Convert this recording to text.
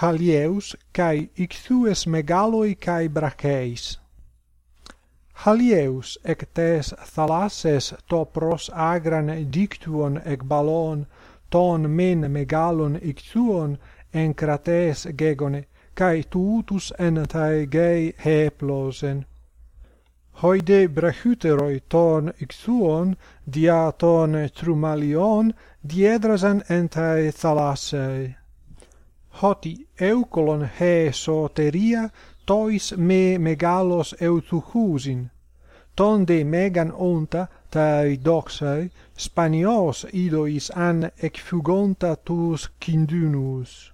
Halieus kai Ichthyes megaloi kai Bracheis. Halieus ec tes thalasses to pros agran dictuon ec balon ton men megalon Ichthuon en crates gegone kai tutus en tai gei heplosen hoide brachuteroi ton ixuon dia ton trumalion diedrasan entae thalassei hoti eukolon he soteria tois me megalos euthuchusin, ton de megan onta tai doxai spanios idois an ecfugonta tus kindunus.